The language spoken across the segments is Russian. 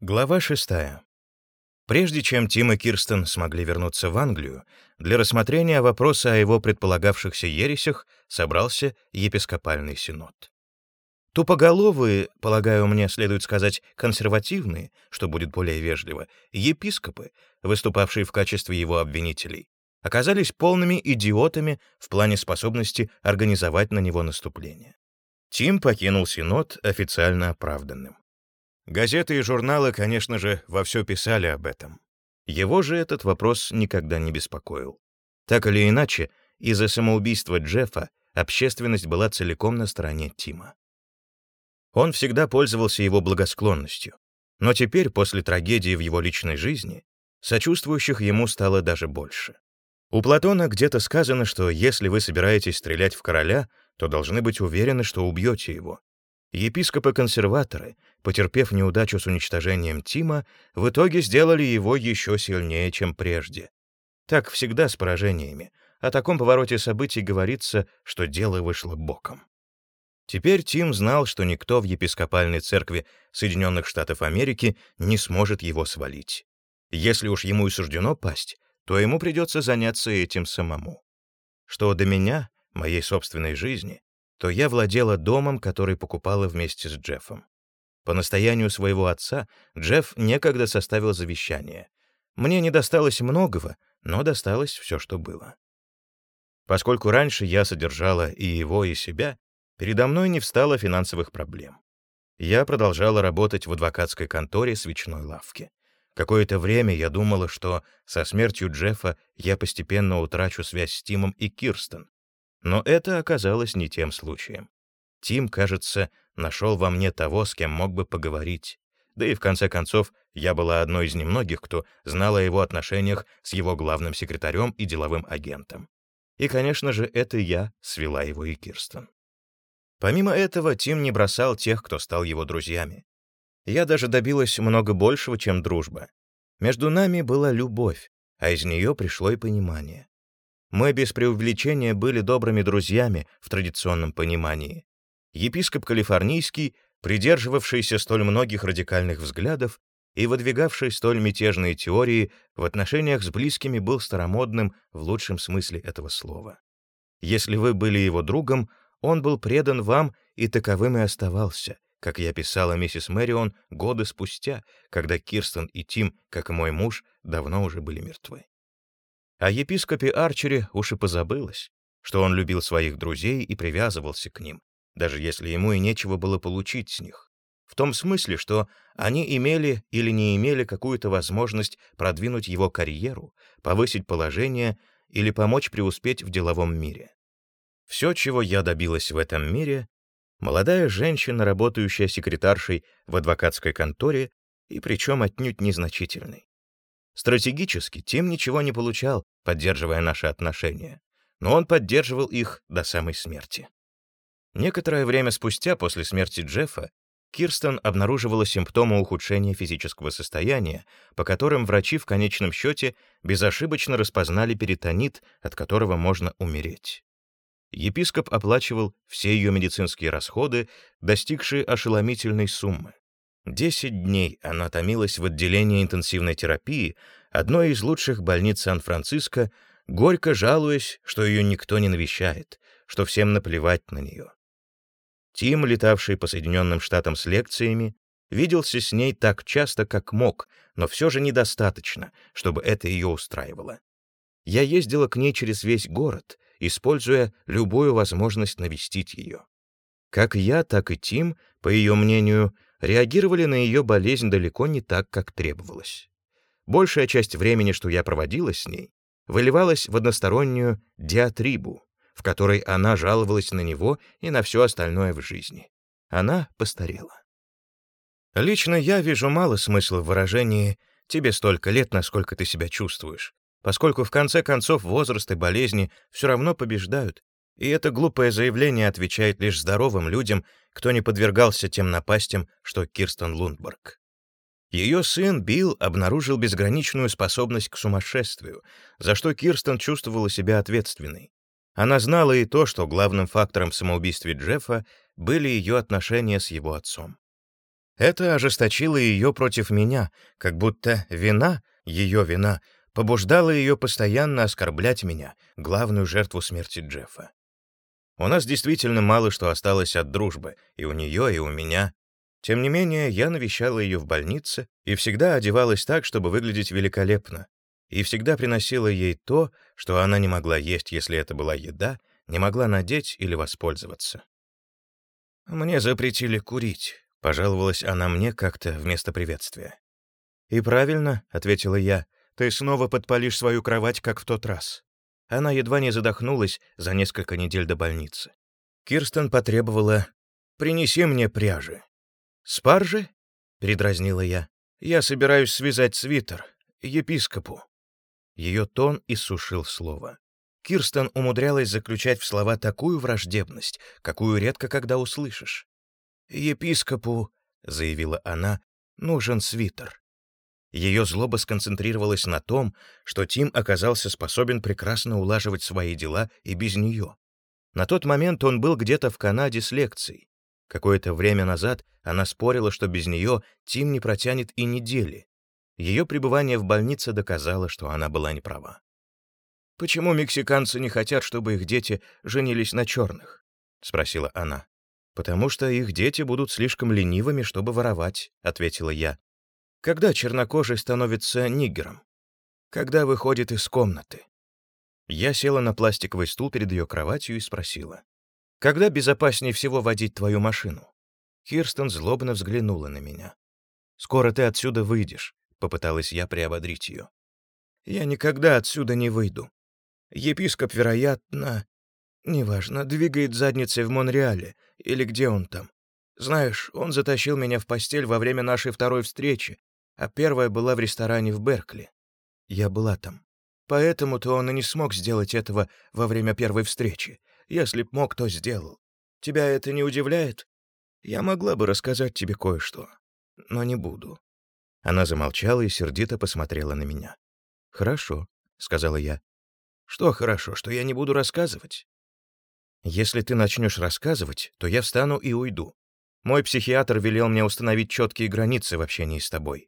Глава шестая. Прежде чем Тим и Кирстен смогли вернуться в Англию, для рассмотрения вопроса о его предполагавшихся ересях собрался епископальный синод. Тупоголовые, полагаю, мне следует сказать, консервативные, что будет более вежливо, епископы, выступавшие в качестве его обвинителей, оказались полными идиотами в плане способности организовать на него наступление. Тим покинул Синод официально оправданным. Газеты и журналы, конечно же, вовсю писали об этом. Его же этот вопрос никогда не беспокоил. Так или иначе, из-за самоубийства Джеффа общественность была целиком на стороне Тима. Он всегда пользовался его благосклонностью, но теперь, после трагедии в его личной жизни, сочувствующих ему стало даже больше. У Платона где-то сказано, что если вы собираетесь стрелять в короля, то должны быть уверены, что убьете его. Епископы-консерваторы, потерпев неудачу с уничтожением Тима, в итоге сделали его еще сильнее, чем прежде. Так всегда с поражениями. О таком повороте событий говорится, что дело вышло боком. Теперь Тим знал, что никто в епископальной церкви Соединенных Штатов Америки не сможет его свалить. Если уж ему и суждено пасть, то ему придется заняться этим самому. Что до меня, моей собственной жизни, то я владела домом, который покупала вместе с Джеффом. По настоянию своего отца Джефф некогда составил завещание. Мне не досталось многого, но досталось все, что было. Поскольку раньше я содержала и его, и себя, передо мной не встало финансовых проблем. Я продолжала работать в адвокатской конторе свечной лавки. Какое-то время я думала, что со смертью Джеффа я постепенно утрачу связь с Тимом и Кирстен, но это оказалось не тем случаем. Тим, кажется, нашел во мне того, с кем мог бы поговорить. Да и в конце концов, я была одной из немногих, кто знал о его отношениях с его главным секретарем и деловым агентом. И, конечно же, это я свела его и Кирстен. Помимо этого, Тим не бросал тех, кто стал его друзьями. Я даже добилась много большего, чем дружба. Между нами была любовь, а из нее пришло и понимание. Мы без преувеличения были добрыми друзьями в традиционном понимании. Епископ Калифорнийский, придерживавшийся столь многих радикальных взглядов и выдвигавший столь мятежные теории, в отношениях с близкими был старомодным в лучшем смысле этого слова. Если вы были его другом, он был предан вам и таковым и оставался, как я писала миссис Мэрион годы спустя, когда Кирстен и Тим, как и мой муж, давно уже были мертвы. О епископе Арчере уж и позабылось, что он любил своих друзей и привязывался к ним, даже если ему и нечего было получить с них. В том смысле, что они имели или не имели какую-то возможность продвинуть его карьеру, повысить положение или помочь преуспеть в деловом мире. Все, чего я добилась в этом мире, молодая женщина, работающая секретаршей в адвокатской конторе, и причем отнюдь незначительной. Стратегически Тим ничего не получал, поддерживая наши отношения, но он поддерживал их до самой смерти. Некоторое время спустя, после смерти Джеффа, Кирстен обнаруживала симптомы ухудшения физического состояния, по которым врачи в конечном счете безошибочно распознали перитонит, от которого можно умереть. Епископ оплачивал все ее медицинские расходы, достигшие ошеломительной суммы. Десять дней она томилась в отделении интенсивной терапии одной из лучших больниц Сан-Франциско, горько жалуясь, что ее никто не навещает, что всем наплевать на нее. Тим, летавший по Соединенным Штатам с лекциями, виделся с ней так часто, как мог, но все же недостаточно, чтобы это ее устраивало. Я ездила к ней через весь город, используя любую возможность навестить ее. Как я, так и Тим, по ее мнению, реагировали на ее болезнь далеко не так, как требовалось. Большая часть времени, что я проводила с ней, выливалась в одностороннюю диатрибу, в которой она жаловалась на него и на все остальное в жизни. Она постарела. Лично я вижу мало смысла в выражении «тебе столько лет, насколько ты себя чувствуешь», поскольку в конце концов возраст и болезни все равно побеждают, и это глупое заявление отвечает лишь здоровым людям, кто не подвергался тем напастям, что Кирстен Лундберг. Ее сын Билл обнаружил безграничную способность к сумасшествию, за что Кирстен чувствовала себя ответственной. Она знала и то, что главным фактором в самоубийстве Джеффа были ее отношения с его отцом. Это ожесточило ее против меня, как будто вина, ее вина, побуждала ее постоянно оскорблять меня, главную жертву смерти Джеффа. У нас действительно мало что осталось от дружбы, и у нее, и у меня. Тем не менее, я навещала ее в больнице и всегда одевалась так, чтобы выглядеть великолепно, и всегда приносила ей то, что она не могла есть, если это была еда, не могла надеть или воспользоваться. «Мне запретили курить», — пожаловалась она мне как-то вместо приветствия. «И правильно», — ответила я, — «ты снова подпалишь свою кровать, как в тот раз». Она едва не задохнулась за несколько недель до больницы. Кирстен потребовала «Принеси мне пряжи». «Спаржи?» — передразнила я. «Я собираюсь связать свитер. Епископу». Ее тон иссушил слово. Кирстен умудрялась заключать в слова такую враждебность, какую редко когда услышишь. «Епископу», — заявила она, — «нужен свитер». Ее злоба сконцентрировалась на том, что Тим оказался способен прекрасно улаживать свои дела и без нее. На тот момент он был где-то в Канаде с лекцией. Какое-то время назад она спорила, что без нее Тим не протянет и недели. Ее пребывание в больнице доказало, что она была неправа. «Почему мексиканцы не хотят, чтобы их дети женились на черных?» — спросила она. «Потому что их дети будут слишком ленивыми, чтобы воровать», — ответила я. «Когда чернокожий становится нигером? Когда выходит из комнаты?» Я села на пластиковый стул перед ее кроватью и спросила. «Когда безопаснее всего водить твою машину?» Кирстен злобно взглянула на меня. «Скоро ты отсюда выйдешь», — попыталась я приободрить ее. «Я никогда отсюда не выйду. Епископ, вероятно, неважно, двигает задницей в Монреале или где он там. Знаешь, он затащил меня в постель во время нашей второй встречи, а первая была в ресторане в Беркли. Я была там. Поэтому-то он и не смог сделать этого во время первой встречи. Если б мог, то сделал. Тебя это не удивляет? Я могла бы рассказать тебе кое-что, но не буду». Она замолчала и сердито посмотрела на меня. «Хорошо», — сказала я. Что хорошо, что я не буду рассказывать? Если ты начнешь рассказывать, то я встану и уйду. Мой психиатр велел мне установить четкие границы в общении с тобой.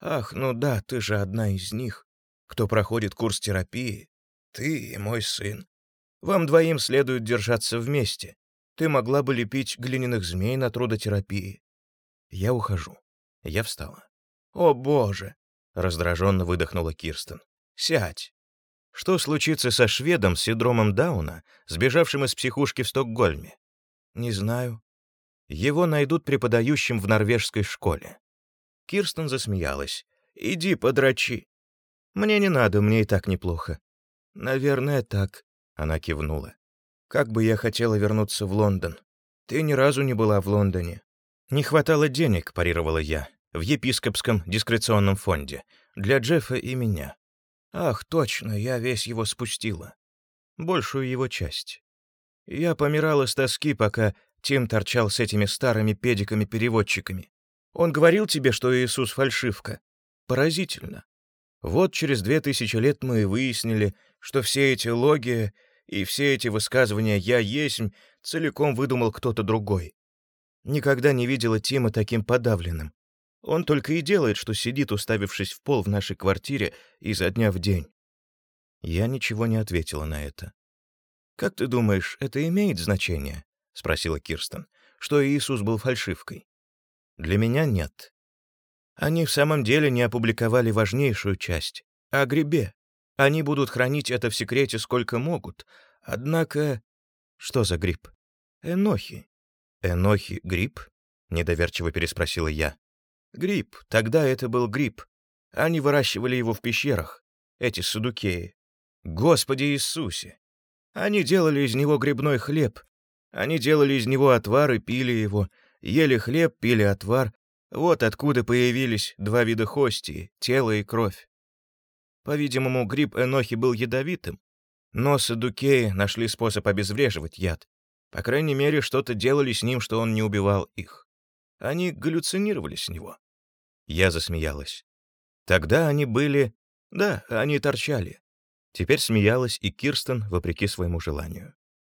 Ах, ну да, ты же одна из них, кто проходит курс терапии. Ты и мой сын. Вам двоим следует держаться вместе. Ты могла бы лепить глиняных змей на трудотерапии. Я ухожу. Я встала. О, боже! Раздраженно выдохнула Кирстен. Сядь. Что случится со шведом с синдромом Дауна, сбежавшим из психушки в Стокгольме? Не знаю. Его найдут преподающим в норвежской школе. Кирстен засмеялась. «Иди, подрачи». «Мне не надо, мне и так неплохо». «Наверное, так», — она кивнула. «Как бы я хотела вернуться в Лондон. Ты ни разу не была в Лондоне». «Не хватало денег», — парировала я, «в епископском дискреционном фонде. Для Джеффа и меня. Ах, точно, я весь его спустила. Большую его часть. Я помирала с тоски, пока Тим торчал с этими старыми педиками-переводчиками. Он говорил тебе, что Иисус — фальшивка. Поразительно. Вот через две тысячи лет мы и выяснили, что все эти логи и все эти высказывания «я есмь» целиком выдумал кто-то другой. Никогда не видела Тима таким подавленным. Он только и делает, что сидит, уставившись в пол в нашей квартире изо дня в день. Я ничего не ответила на это. «Как ты думаешь, это имеет значение?» — спросила Кирстен. «Что Иисус был фальшивкой?» «Для меня нет. Они в самом деле не опубликовали важнейшую часть — о грибе. Они будут хранить это в секрете сколько могут. Однако... Что за гриб? Энохи. Энохи — гриб? Недоверчиво переспросила я. Гриб, тогда это был гриб. Они выращивали его в пещерах, эти судукеи. Господи Иисусе! Они делали из него грибной хлеб. Они делали из него отвар и пили его. Ели хлеб, пили отвар. Вот откуда появились два вида хостии — тело и кровь. По-видимому, гриб Энохи был ядовитым, но садукеи нашли способ обезвреживать яд. По крайней мере, что-то делали с ним, что он не убивал их. Они галлюцинировали с него. Я засмеялась. Тогда они были... Да, они торчали. Теперь смеялась и Кирстен, вопреки своему желанию.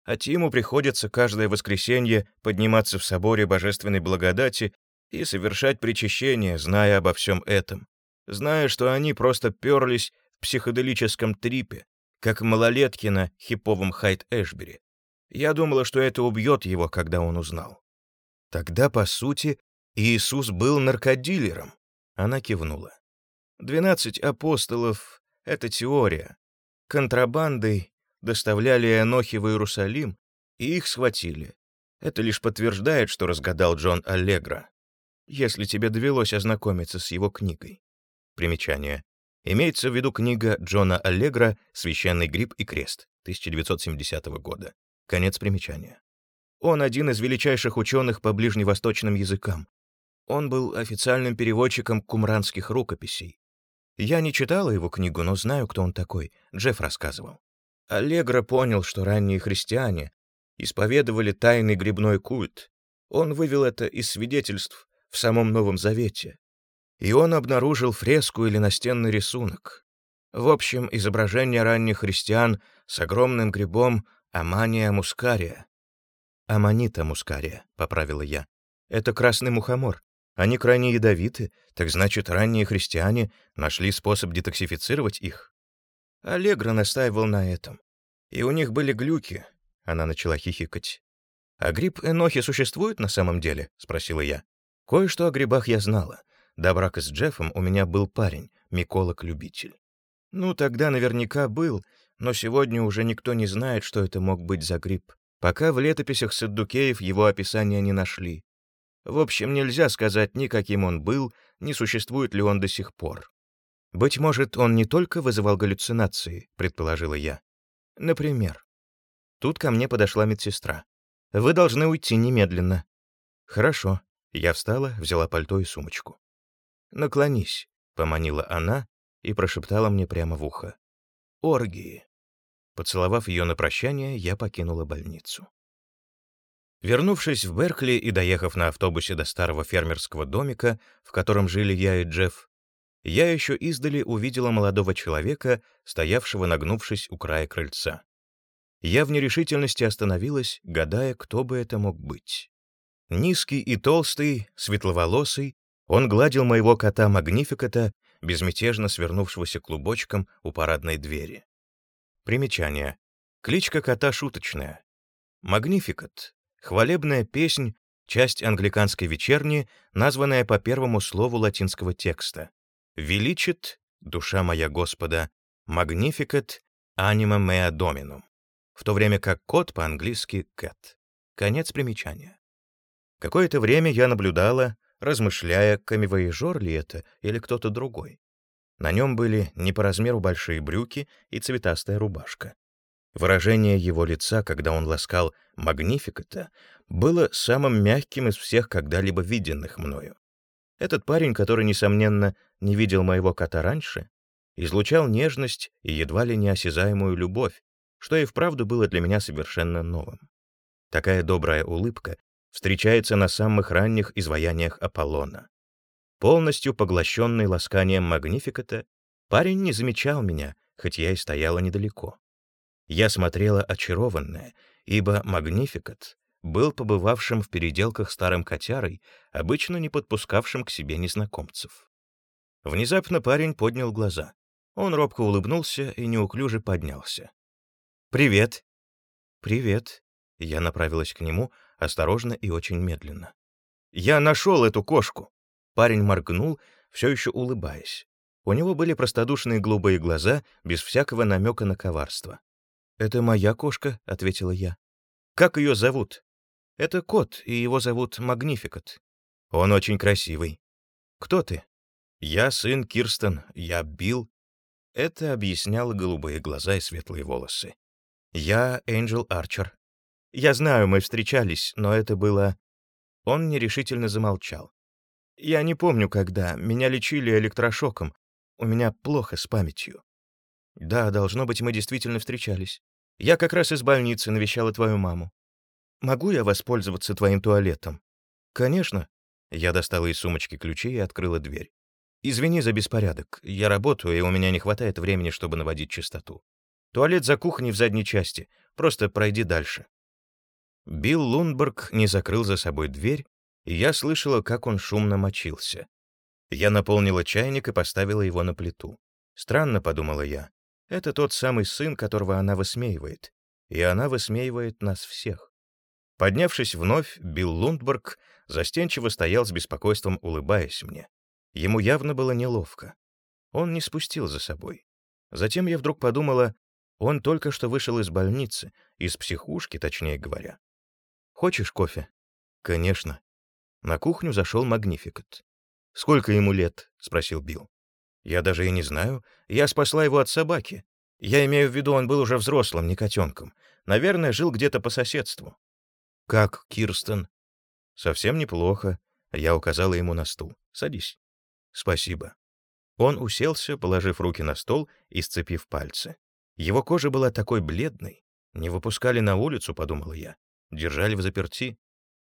А Тиму приходится каждое воскресенье подниматься в соборе божественной благодати и совершать причащение, зная обо всем этом, зная, что они просто перлись в психоделическом трипе, как малолетки на хиповом Хайт-Эшбери. Я думала, что это убьет его, когда он узнал. Тогда, по сути, Иисус был наркодилером. Она кивнула. Двенадцать апостолов — это теория. Контрабандой доставляли Энохи в Иерусалим, и их схватили. Это лишь подтверждает, что разгадал Джон Аллегро. Если тебе довелось ознакомиться с его книгой. Примечание. Имеется в виду книга Джона Аллегро «Священный гриб и крест» 1970 года. Конец примечания. Он один из величайших ученых по ближневосточным языкам. Он был официальным переводчиком кумранских рукописей. Я не читала его книгу, но знаю, кто он такой. Джефф рассказывал. Аллегро понял, что ранние христиане исповедовали тайный грибной культ. Он вывел это из свидетельств в самом Новом Завете. И он обнаружил фреску или настенный рисунок. В общем, изображение ранних христиан с огромным грибом Амания мускария. Аманита мускария, поправила я. Это красный мухомор. Они крайне ядовиты, так значит, ранние христиане нашли способ детоксифицировать их. Аллегро настаивал на этом. И у них были глюки. Она начала хихикать. «А гриб Энохи существует на самом деле?» — спросила я. Кое-что о грибах я знала. До брака с Джеффом у меня был парень, миколог-любитель. Ну, тогда наверняка был, но сегодня уже никто не знает, что это мог быть за гриб, пока в летописях Саддукеев его описания не нашли. В общем, нельзя сказать ни каким он был, ни существует ли он до сих пор. «Быть может, он не только вызывал галлюцинации», — предположила я. «Например». Тут ко мне подошла медсестра. «Вы должны уйти немедленно». «Хорошо». Я встала, взяла пальто и сумочку. «Наклонись», — поманила она и прошептала мне прямо в ухо. «Оргии». Поцеловав ее на прощание, я покинула больницу. Вернувшись в Беркли и доехав на автобусе до старого фермерского домика, в котором жили я и Джефф, я еще издали увидела молодого человека, стоявшего нагнувшись у края крыльца. Я в нерешительности остановилась, гадая, кто бы это мог быть. Низкий и толстый, светловолосый, он гладил моего кота Магнификата, безмятежно свернувшегося клубочком у парадной двери. Примечание. Кличка кота шуточная. Магнификат — хвалебная песнь, часть англиканской вечерни, названная по первому слову латинского текста. «Величит, душа моя Господа, magnificat anima mea dominum», в то время как кот по-английски «cat». Конец примечания. Какое-то время я наблюдала, размышляя, камевоежор ли это или кто-то другой. На нем были не по размеру большие брюки и цветастая рубашка. Выражение его лица, когда он ласкал «Магнификата», было самым мягким из всех когда-либо виденных мною. Этот парень, который, несомненно, не видел моего кота раньше, излучал нежность и едва ли неосязаемую любовь, что и вправду было для меня совершенно новым. Такая добрая улыбка встречается на самых ранних изваяниях Аполлона. Полностью поглощенный ласканием Магнификата, парень не замечал меня, хоть я и стояла недалеко. Я смотрела очарованная, ибо Магнификат был побывавшим в переделках старым котярой, обычно не подпускавшим к себе незнакомцев. Внезапно парень поднял глаза. Он робко улыбнулся и неуклюже поднялся. «Привет!» «Привет!» Я направилась к нему, осторожно и очень медленно. «Я нашел эту кошку!» Парень моргнул, все еще улыбаясь. У него были простодушные голубые глаза, без всякого намека на коварство. «Это моя кошка», — ответила я. «Как ее зовут?» Это кот, и его зовут Магнификат. Он очень красивый. Кто ты? Я сын Кирстен, я Билл. Это объясняло голубые глаза и светлые волосы. Я Энджел Арчер. Я знаю, мы встречались, но это было... Он нерешительно замолчал. Я не помню, когда. Меня лечили электрошоком. У меня плохо с памятью. Да, должно быть, мы действительно встречались. Я как раз из больницы навещала твою маму. «Могу я воспользоваться твоим туалетом?» «Конечно». Я достала из сумочки ключи и открыла дверь. «Извини за беспорядок. Я работаю, и у меня не хватает времени, чтобы наводить чистоту. Туалет за кухней в задней части. Просто пройди дальше». Билл Лунберг не закрыл за собой дверь, и я слышала, как он шумно мочился. Я наполнила чайник и поставила его на плиту. Странно, подумала я, это тот самый сын, которого она высмеивает, и она высмеивает нас всех. Поднявшись вновь, Билл Лундберг застенчиво стоял с беспокойством, улыбаясь мне. Ему явно было неловко. Он не спустил за собой. Затем я вдруг подумала, он только что вышел из больницы, из психушки, точнее говоря. «Хочешь кофе?» «Конечно». На кухню зашел Магнификат. «Сколько ему лет?» — спросил Билл. «Я даже и не знаю. Я спасла его от собаки. Я имею в виду, он был уже взрослым, не котенком. Наверное, жил где-то по соседству». «Как, Кирстен?» «Совсем неплохо». Я указала ему на стул. «Садись». «Спасибо». Он уселся, положив руки на стол и сцепив пальцы. Его кожа была такой бледной. Не выпускали на улицу, подумала я. Держали в заперти.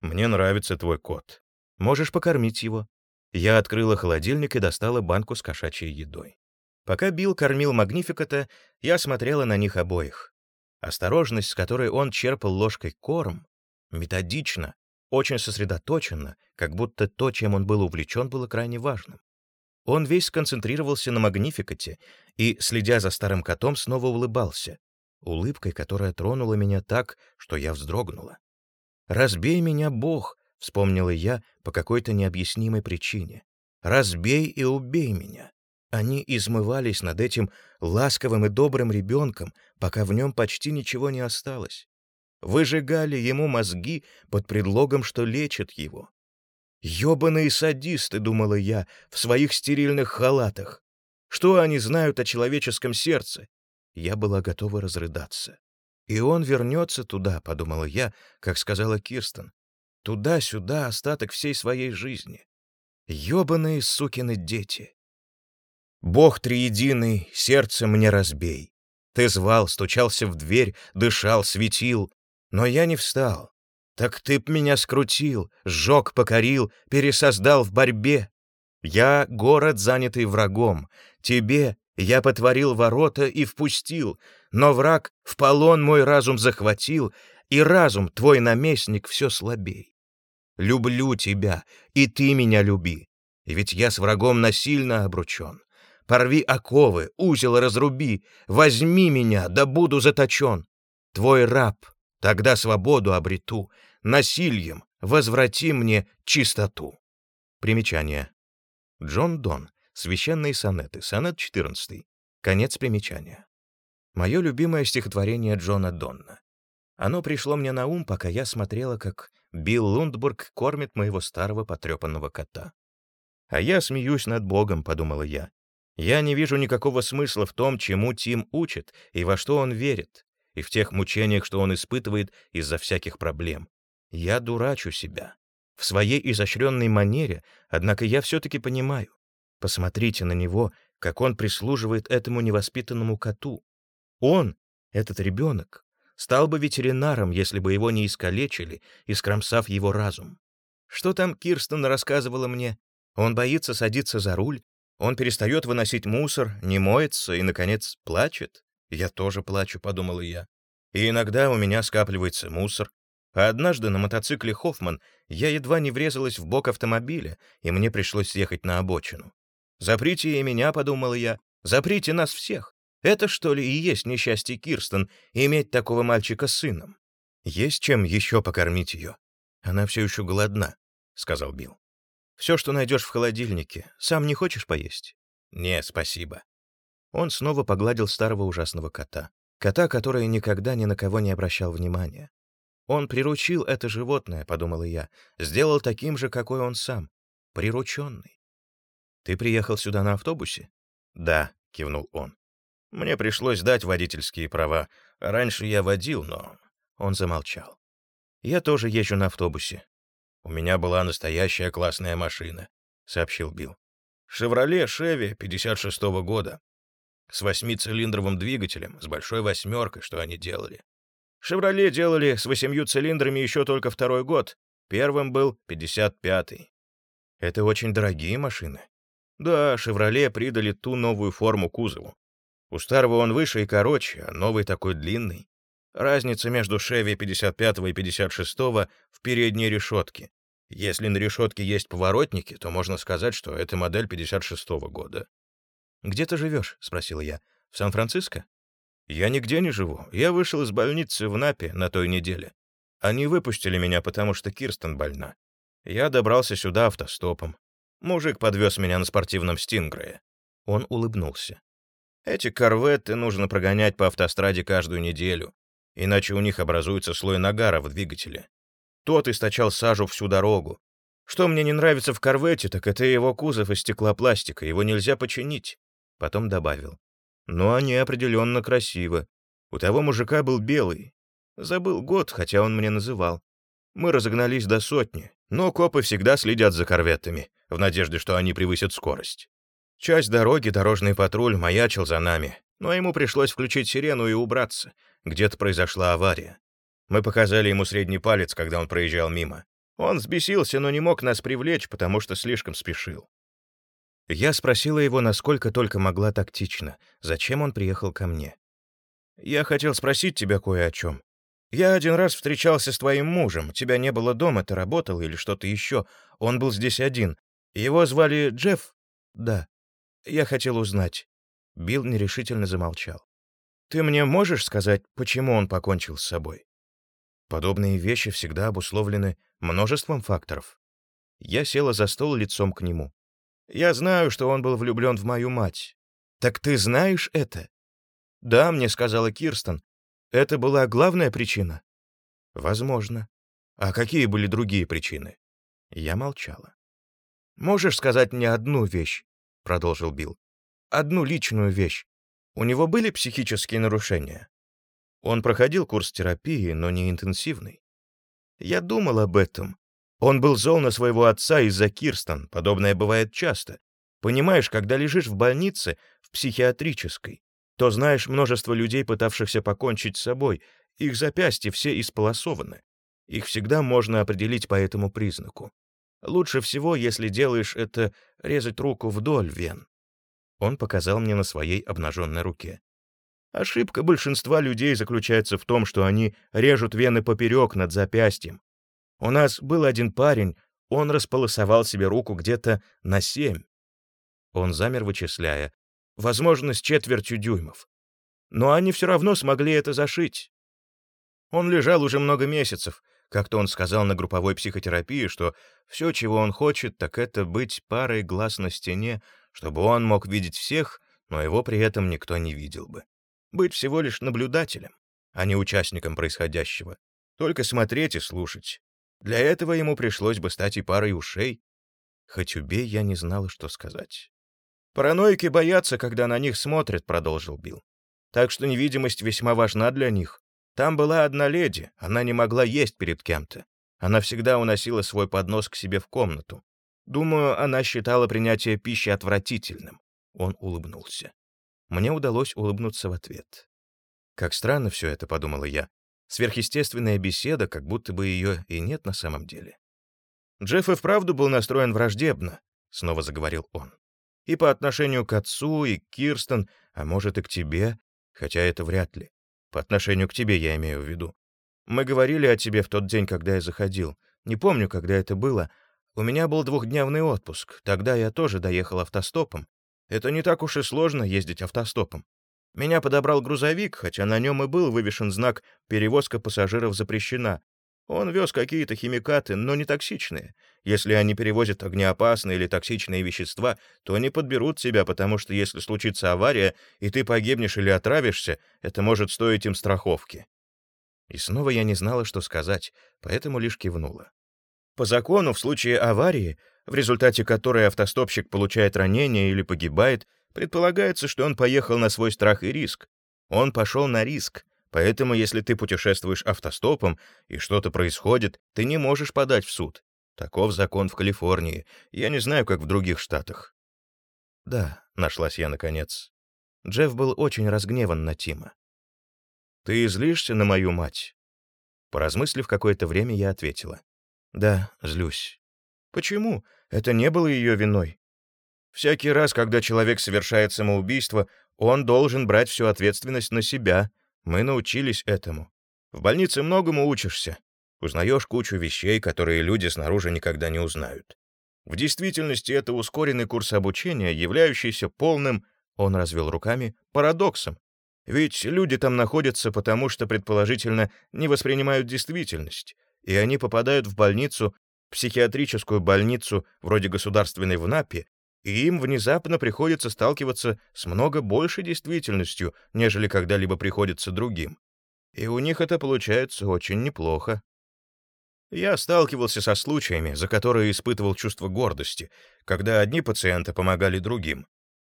Мне нравится твой кот. Можешь покормить его. Я открыла холодильник и достала банку с кошачьей едой. Пока Билл кормил Магнификата, я смотрела на них обоих. Осторожность, с которой он черпал ложкой корм, методично, очень сосредоточенно, как будто то, чем он был увлечен, было крайне важным. Он весь сконцентрировался на Магнификате и, следя за старым котом, снова улыбался, улыбкой, которая тронула меня так, что я вздрогнула. «Разбей меня, Бог!» — вспомнила я по какой-то необъяснимой причине. «Разбей и убей меня!» Они измывались над этим ласковым и добрым ребенком, пока в нем почти ничего не осталось. Выжигали ему мозги под предлогом, что лечат его. «Ёбаные садисты», — думала я, в своих стерильных халатах. Что они знают о человеческом сердце? Я была готова разрыдаться. «И он вернется туда», — подумала я, как сказала Кирстен. «Туда-сюда остаток всей своей жизни. Ёбаные сукины дети». «Бог триединый, сердце мне разбей. Ты звал, стучался в дверь, дышал, светил, но я не встал. Так ты б меня скрутил, сжег, покорил, пересоздал в борьбе. Я — город, занятый врагом. Тебе я потворил ворота и впустил, но враг в полон мой разум захватил, и разум, твой наместник, все слабей. Люблю тебя, и ты меня люби, ведь я с врагом насильно обручен. Порви оковы, узел разруби, возьми меня, да буду заточен. Твой раб, тогда свободу обрету, насильем возврати мне чистоту. Примечание. Джон Дон. Священные сонеты. Сонет 14. Конец примечания. Мое любимое стихотворение Джона Донна. Оно пришло мне на ум, пока я смотрела, как Билл Лундбург кормит моего старого потрепанного кота. «А я смеюсь над Богом», — подумала я. «Я не вижу никакого смысла в том, чему Тим учит и во что он верит, и в тех мучениях, что он испытывает из-за всяких проблем. Я дурачу себя. В своей изощренной манере, однако я все-таки понимаю. Посмотрите на него, как он прислуживает этому невоспитанному коту. Он, этот ребенок, стал бы ветеринаром, если бы его не искалечили, искромсав его разум. Что там Кирстен рассказывала мне? Он боится садиться за руль, он перестает выносить мусор, не моется и, наконец, плачет. Я тоже плачу, подумала я. И иногда у меня скапливается мусор, а однажды на мотоцикле «Хоффман» я едва не врезалась в бок автомобиля, и мне пришлось съехать на обочину. «Заприте и меня», — подумала я, — «заприте нас всех. Это, что ли, и есть несчастье Кирстен, иметь такого мальчика сыном? Есть чем еще покормить ее. Она все еще голодна», — сказал Билл. «Все, что найдешь в холодильнике. Сам не хочешь поесть?» «Не, спасибо». Он снова погладил старого ужасного кота. Кота, который никогда ни на кого не обращал внимания. Он приручил это животное, подумала я, сделал таким же, какой он сам, прирученный. Ты приехал сюда на автобусе? Да, кивнул он. Мне пришлось дать водительские права. Раньше я водил, но... Он замолчал. Я тоже езжу на автобусе. У меня была настоящая классная машина, сообщил Билл. «Шевроле Шеви 56-го года. С восьмицилиндровым двигателем, с большой восьмеркой, что они делали. «Шевроле» делали с восемью цилиндрами еще только второй год. Первым был 55-й. Это очень дорогие машины. Да, «Шевроле» придали ту новую форму кузову. У старого он выше и короче, а новый такой длинный. Разница между «Шеви» 55 и 56 в передней решетке. Если на решетке есть поворотники, то можно сказать, что это модель 56-го года. «Где ты живешь?» — спросила я. «В Сан-Франциско?» «Я нигде не живу. Я вышел из больницы в Напе на той неделе. Они выпустили меня, потому что Кирстен больна. Я добрался сюда автостопом. Мужик подвез меня на спортивном «Стингрее». Он улыбнулся. Эти корветты нужно прогонять по автостраде каждую неделю, иначе у них образуется слой нагара в двигателе. Тот источал сажу всю дорогу. Что мне не нравится в корвете, так это его кузов из стеклопластика, его нельзя починить. Потом добавил. Но они определенно красивы. У того мужика был белый. Забыл год, хотя он мне называл. Мы разогнались до сотни, но копы всегда следят за корветами, в надежде, что они превысят скорость. Часть дороги дорожный патруль маячил за нами, но ему пришлось включить сирену и убраться. Где-то произошла авария. Мы показали ему средний палец, когда он проезжал мимо. Он взбесился, но не мог нас привлечь, потому что слишком спешил. Я спросила его, насколько только могла тактично, зачем он приехал ко мне. «Я хотел спросить тебя кое о чем. Я один раз встречался с твоим мужем, тебя не было дома, ты работал или что-то еще. Он был здесь один. Его звали Джефф?» «Да». «Я хотел узнать». Билл нерешительно замолчал. «Ты мне можешь сказать, почему он покончил с собой?» Подобные вещи всегда обусловлены множеством факторов. Я села за стол лицом к нему. Я знаю, что он был влюблен в мою мать. Так ты знаешь это? Да, мне сказала Кирстен. Это была главная причина? Возможно. А какие были другие причины? Я молчала. Можешь сказать мне одну вещь? Продолжил Билл. Одну личную вещь. У него были психические нарушения? Он проходил курс терапии, но не интенсивный. Я думал об этом. Он был зол на своего отца из-за Кирстен, подобное бывает часто. Понимаешь, когда лежишь в больнице, в психиатрической, то знаешь множество людей, пытавшихся покончить с собой, их запястья все исполосованы. Их всегда можно определить по этому признаку. Лучше всего, если делаешь это, резать руку вдоль вен. Он показал мне на своей обнаженной руке. Ошибка большинства людей заключается в том, что они режут вены поперек над запястьем. У нас был один парень, он располосовал себе руку где-то на семь. Он замер, вычисляя. Возможно, с четвертью дюймов. Но они все равно смогли это зашить. Он лежал уже много месяцев. Как-то он сказал на групповой психотерапии, что все, чего он хочет, так это быть парой глаз на стене, чтобы он мог видеть всех, но его при этом никто не видел бы быть всего лишь наблюдателем, а не участником происходящего, только смотреть и слушать. Для этого ему пришлось бы стать и парой ушей. Хоть убей, я не знала, что сказать. «Параноики боятся, когда на них смотрят», — продолжил Билл. «Так что невидимость весьма важна для них. Там была одна леди, она не могла есть перед кем-то. Она всегда уносила свой поднос к себе в комнату. Думаю, она считала принятие пищи отвратительным». Он улыбнулся. Мне удалось улыбнуться в ответ. Как странно все это, подумала я. Сверхъестественная беседа, как будто бы ее и нет на самом деле. Джефф и вправду был настроен враждебно, снова заговорил он. И по отношению к отцу, и к Кирстен, а может и к тебе, хотя это вряд ли. По отношению к тебе я имею в виду. Мы говорили о тебе в тот день, когда я заходил. Не помню, когда это было. У меня был двухдневный отпуск. Тогда я тоже доехал автостопом. Это не так уж и сложно ездить автостопом. Меня подобрал грузовик, хотя на нем и был вывешен знак «Перевозка пассажиров запрещена». Он вез какие-то химикаты, но не токсичные. Если они перевозят огнеопасные или токсичные вещества, то они подберут тебя, потому что если случится авария, и ты погибнешь или отравишься, это может стоить им страховки. И снова я не знала, что сказать, поэтому лишь кивнула. По закону, в случае аварии, в результате которой автостопщик получает ранение или погибает, предполагается, что он поехал на свой страх и риск. Он пошел на риск, поэтому если ты путешествуешь автостопом и что-то происходит, ты не можешь подать в суд. Таков закон в Калифорнии. Я не знаю, как в других штатах. Да, нашлась я наконец. Джефф был очень разгневан на Тима. Ты злишься на мою мать? Поразмыслив какое-то время, я ответила. Да, злюсь. Почему? Это не было ее виной. Всякий раз, когда человек совершает самоубийство, он должен брать всю ответственность на себя. Мы научились этому. В больнице многому учишься. Узнаешь кучу вещей, которые люди снаружи никогда не узнают. В действительности это ускоренный курс обучения, являющийся полным, он развел руками, парадоксом. Ведь люди там находятся потому, что, предположительно, не воспринимают действительность, и они попадают в больницу, психиатрическую больницу, вроде государственной в Напе, и им внезапно приходится сталкиваться с много большей действительностью, нежели когда-либо приходится другим. И у них это получается очень неплохо. Я сталкивался со случаями, за которые испытывал чувство гордости, когда одни пациенты помогали другим.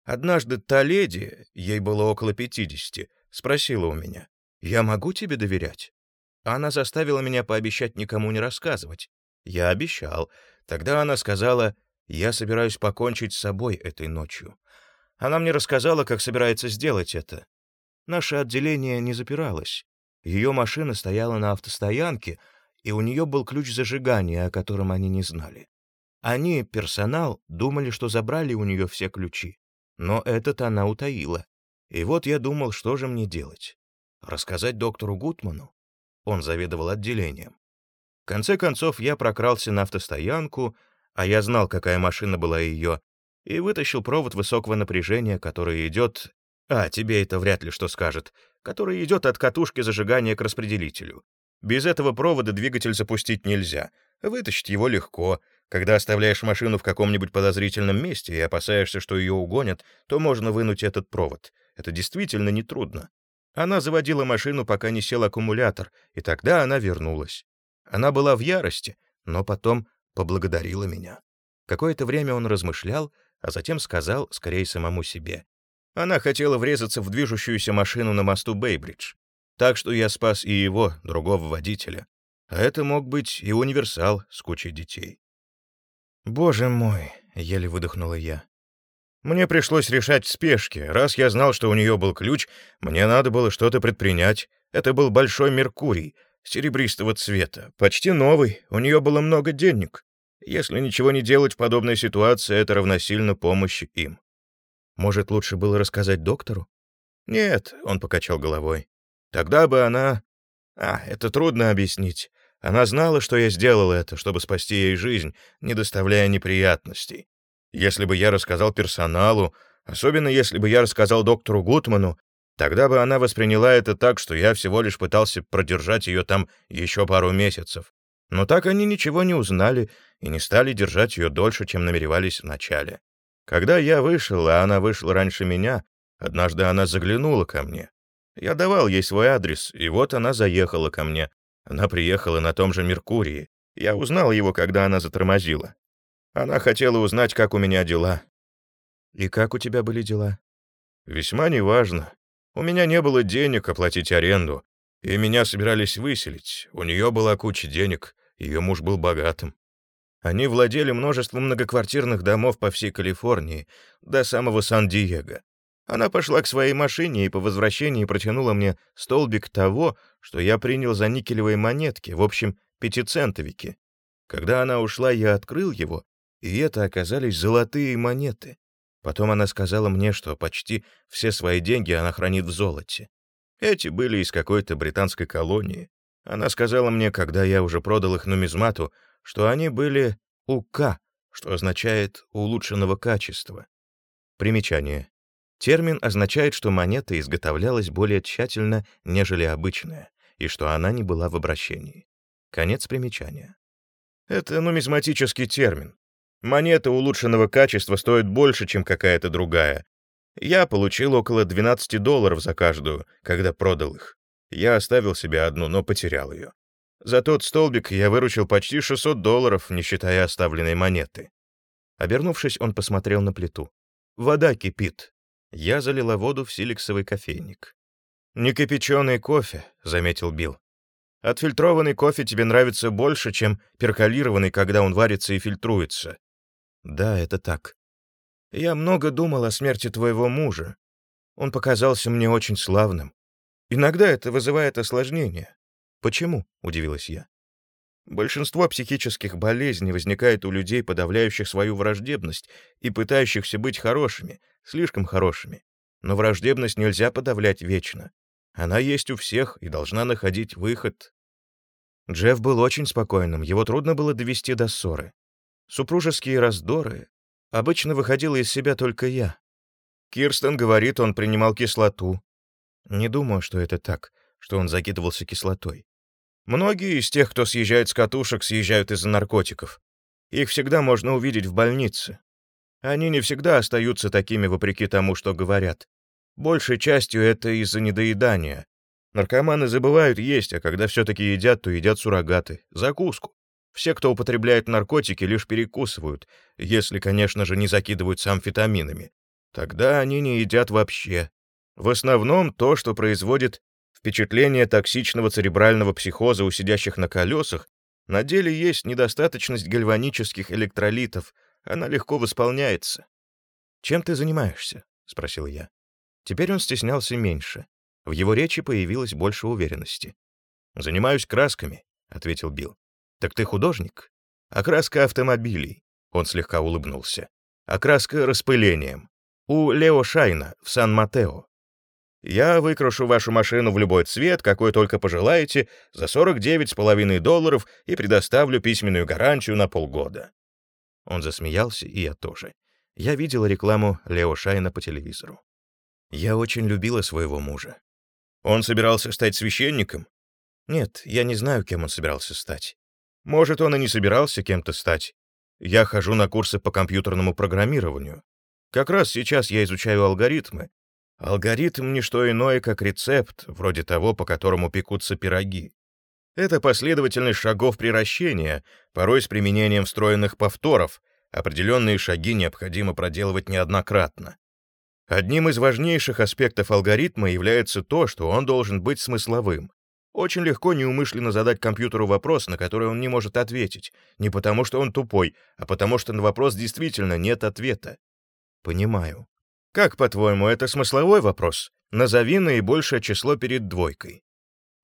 Однажды та леди, ей было около 50, спросила у меня, «Я могу тебе доверять?» Она заставила меня пообещать никому не рассказывать. Я обещал. Тогда она сказала, «Я собираюсь покончить с собой этой ночью». Она мне рассказала, как собирается сделать это. Наше отделение не запиралось. Ее машина стояла на автостоянке, и у нее был ключ зажигания, о котором они не знали. Они, персонал, думали, что забрали у нее все ключи, но этот она утаила. И вот я думал, что же мне делать? Рассказать доктору Гутману? Он заведовал отделением. В конце концов, я прокрался на автостоянку, а я знал, какая машина была ее, и вытащил провод высокого напряжения, который идет... А, тебе это вряд ли что скажет. Который идет от катушки зажигания к распределителю. Без этого провода двигатель запустить нельзя. Вытащить его легко. Когда оставляешь машину в каком-нибудь подозрительном месте и опасаешься, что ее угонят, то можно вынуть этот провод. Это действительно нетрудно. Она заводила машину, пока не сел аккумулятор, и тогда она вернулась. Она была в ярости, но потом поблагодарила меня. Какое-то время он размышлял, а затем сказал, скорее самому себе. Она хотела врезаться в движущуюся машину на мосту Бейбридж. Так что я спас и его, другого водителя. А это мог быть и универсал с кучей детей. «Боже мой!» — еле выдохнула я. Мне пришлось решать в спешке. Раз я знал, что у нее был ключ, мне надо было что-то предпринять. Это был большой Меркурий, серебристого цвета, почти новый, у нее было много денег. Если ничего не делать в подобной ситуации, это равносильно помощи им. Может, лучше было рассказать доктору? Нет, он покачал головой. Тогда бы она... А, это трудно объяснить. Она знала, что я сделал это, чтобы спасти ей жизнь, не доставляя неприятностей. Если бы я рассказал персоналу, особенно если бы я рассказал доктору Гутману, тогда бы она восприняла это так, что я всего лишь пытался продержать ее там еще пару месяцев. Но так они ничего не узнали и не стали держать ее дольше, чем намеревались вначале. Когда я вышел, а она вышла раньше меня, однажды она заглянула ко мне. Я давал ей свой адрес, и вот она заехала ко мне. Она приехала на том же Меркурии. Я узнал его, когда она затормозила. Она хотела узнать, как у меня дела. И как у тебя были дела? Весьма неважно. У меня не было денег оплатить аренду, и меня собирались выселить. У нее была куча денег, ее муж был богатым. Они владели множеством многоквартирных домов по всей Калифорнии, до самого Сан-Диего. Она пошла к своей машине и по возвращении протянула мне столбик того, что я принял за никелевые монетки, в общем, пятицентовики. Когда она ушла, я открыл его и это оказались золотые монеты. Потом она сказала мне, что почти все свои деньги она хранит в золоте. Эти были из какой-то британской колонии. Она сказала мне, когда я уже продал их нумизмату, что они были УК, что означает «улучшенного качества». Примечание. Термин означает, что монета изготовлялась более тщательно, нежели обычная, и что она не была в обращении. Конец примечания. Это нумизматический термин. Монета улучшенного качества стоит больше, чем какая-то другая. Я получил около 12 долларов за каждую, когда продал их. Я оставил себе одну, но потерял ее. За тот столбик я выручил почти 600 долларов, не считая оставленной монеты. Обернувшись, он посмотрел на плиту. «Вода кипит». Я залила воду в силиксовый кофейник. «Не кипяченый кофе», — заметил Билл. «Отфильтрованный кофе тебе нравится больше, чем перколированный, когда он варится и фильтруется. Да, это так. Я много думал о смерти твоего мужа. Он показался мне очень славным. Иногда это вызывает осложнения. Почему? удивилась я. Большинство психических болезней возникает у людей, подавляющих свою враждебность и пытающихся быть хорошими, слишком хорошими. Но враждебность нельзя подавлять вечно. Она есть у всех и должна находить выход. Джефф был очень спокойным, его трудно было довести до ссоры. Супружеские раздоры. Обычно выходила из себя только я. Кирстен говорит, он принимал кислоту. Не думаю, что это так, что он закидывался кислотой. Многие из тех, кто съезжает с катушек, съезжают из-за наркотиков. Их всегда можно увидеть в больнице. Они не всегда остаются такими вопреки тому, что говорят. Большей частью это из-за недоедания. Наркоманы забывают есть, а когда все-таки едят, то едят суррогаты, закуску. Все, кто употребляет наркотики, лишь перекусывают, если, конечно же, не закидываются амфетаминами. Тогда они не едят вообще. В основном то, что производит впечатление токсичного церебрального психоза у сидящих на колесах, на деле есть недостаточность гальванических электролитов, она легко восполняется. «Чем ты занимаешься?» — спросил я. Теперь он стеснялся меньше. В его речи появилось больше уверенности. «Занимаюсь красками», — ответил Билл. «Так ты художник?» «Окраска автомобилей», — он слегка улыбнулся. «Окраска распылением. У Лео Шайна в Сан-Матео. Я выкрашу вашу машину в любой цвет, какой только пожелаете, за 49,5 долларов и предоставлю письменную гарантию на полгода». Он засмеялся, и я тоже. Я видела рекламу Лео Шайна по телевизору. Я очень любила своего мужа. Он собирался стать священником? Нет, я не знаю, кем он собирался стать. Может, он и не собирался кем-то стать. Я хожу на курсы по компьютерному программированию. Как раз сейчас я изучаю алгоритмы, Алгоритм — не что иное, как рецепт, вроде того, по которому пекутся пироги. Это последовательность шагов приращения, порой с применением встроенных повторов, определенные шаги необходимо проделывать неоднократно. Одним из важнейших аспектов алгоритма является то, что он должен быть смысловым. Очень легко неумышленно задать компьютеру вопрос, на который он не может ответить, не потому что он тупой, а потому что на вопрос действительно нет ответа. Понимаю. Как, по-твоему, это смысловой вопрос? Назови наибольшее число перед двойкой.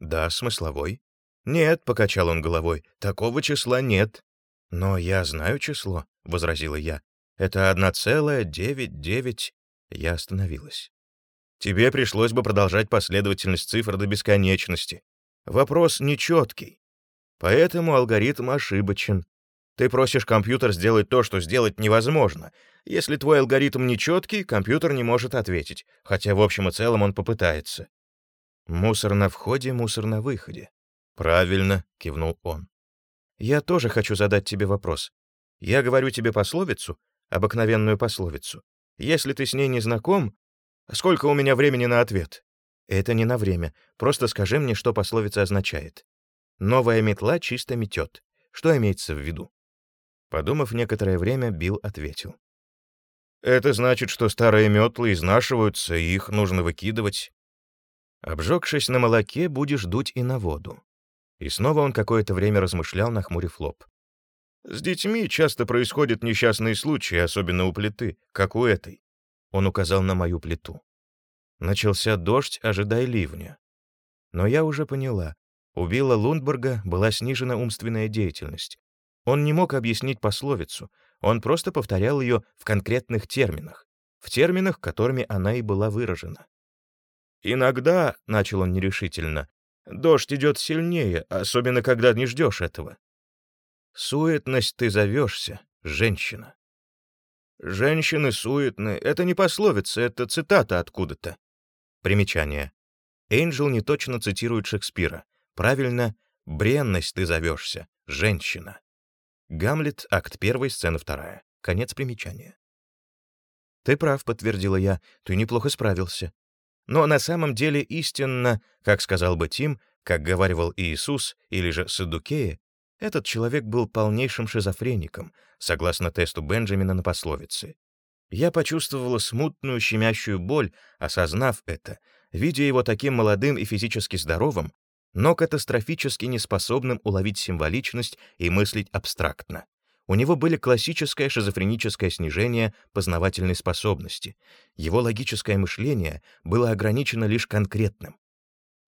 Да, смысловой. Нет, покачал он головой, такого числа нет. Но я знаю число, возразила я. Это 1,99. Я остановилась. Тебе пришлось бы продолжать последовательность цифр до бесконечности. Вопрос нечеткий. Поэтому алгоритм ошибочен. Ты просишь компьютер сделать то, что сделать невозможно. Если твой алгоритм нечеткий, компьютер не может ответить, хотя в общем и целом он попытается. Мусор на входе, мусор на выходе. Правильно, кивнул он. Я тоже хочу задать тебе вопрос. Я говорю тебе пословицу, обыкновенную пословицу. Если ты с ней не знаком, сколько у меня времени на ответ? Это не на время, просто скажи мне, что пословица означает. Новая метла чисто метет. Что имеется в виду? Подумав некоторое время, Билл ответил. «Это значит, что старые метлы изнашиваются, и их нужно выкидывать. Обжегшись на молоке, будешь дуть и на воду». И снова он какое-то время размышлял, нахмурив лоб. «С детьми часто происходят несчастные случаи, особенно у плиты, как у этой». Он указал на мою плиту. Начался дождь, ожидая ливня. Но я уже поняла, у Билла Лундберга была снижена умственная деятельность, он не мог объяснить пословицу, он просто повторял ее в конкретных терминах, в терминах, которыми она и была выражена. «Иногда», — начал он нерешительно, — «дождь идет сильнее, особенно когда не ждешь этого». «Суетность ты зовешься, женщина». «Женщины суетны» — это не пословица, это цитата откуда-то. Примечание. Эйнджел не точно цитирует Шекспира. Правильно, «бренность ты зовешься, женщина». Гамлет, акт 1, сцена 2. Конец примечания. «Ты прав», — подтвердила я, — «ты неплохо справился». Но на самом деле истинно, как сказал бы Тим, как говаривал Иисус или же Садукея, этот человек был полнейшим шизофреником, согласно тесту Бенджамина на пословице. Я почувствовала смутную щемящую боль, осознав это, видя его таким молодым и физически здоровым, но катастрофически неспособным уловить символичность и мыслить абстрактно. У него были классическое шизофреническое снижение познавательной способности. Его логическое мышление было ограничено лишь конкретным.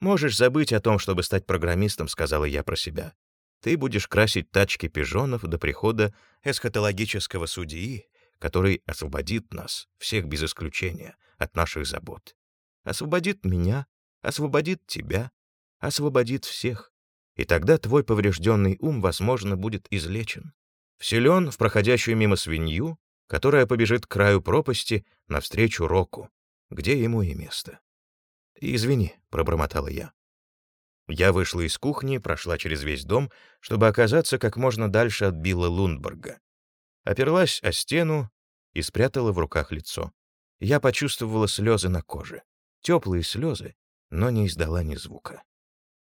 «Можешь забыть о том, чтобы стать программистом», — сказала я про себя. «Ты будешь красить тачки пижонов до прихода эсхатологического судьи, который освободит нас, всех без исключения, от наших забот. Освободит меня, освободит тебя, освободит всех. и тогда твой поврежденный ум, возможно, будет излечен. Вселен в проходящую мимо свинью, которая побежит к краю пропасти навстречу Року, где ему и место. «Извини», — пробормотала я. Я вышла из кухни, прошла через весь дом, чтобы оказаться как можно дальше от Билла Лундберга. Оперлась о стену и спрятала в руках лицо. Я почувствовала слезы на коже. Теплые слезы, но не издала ни звука.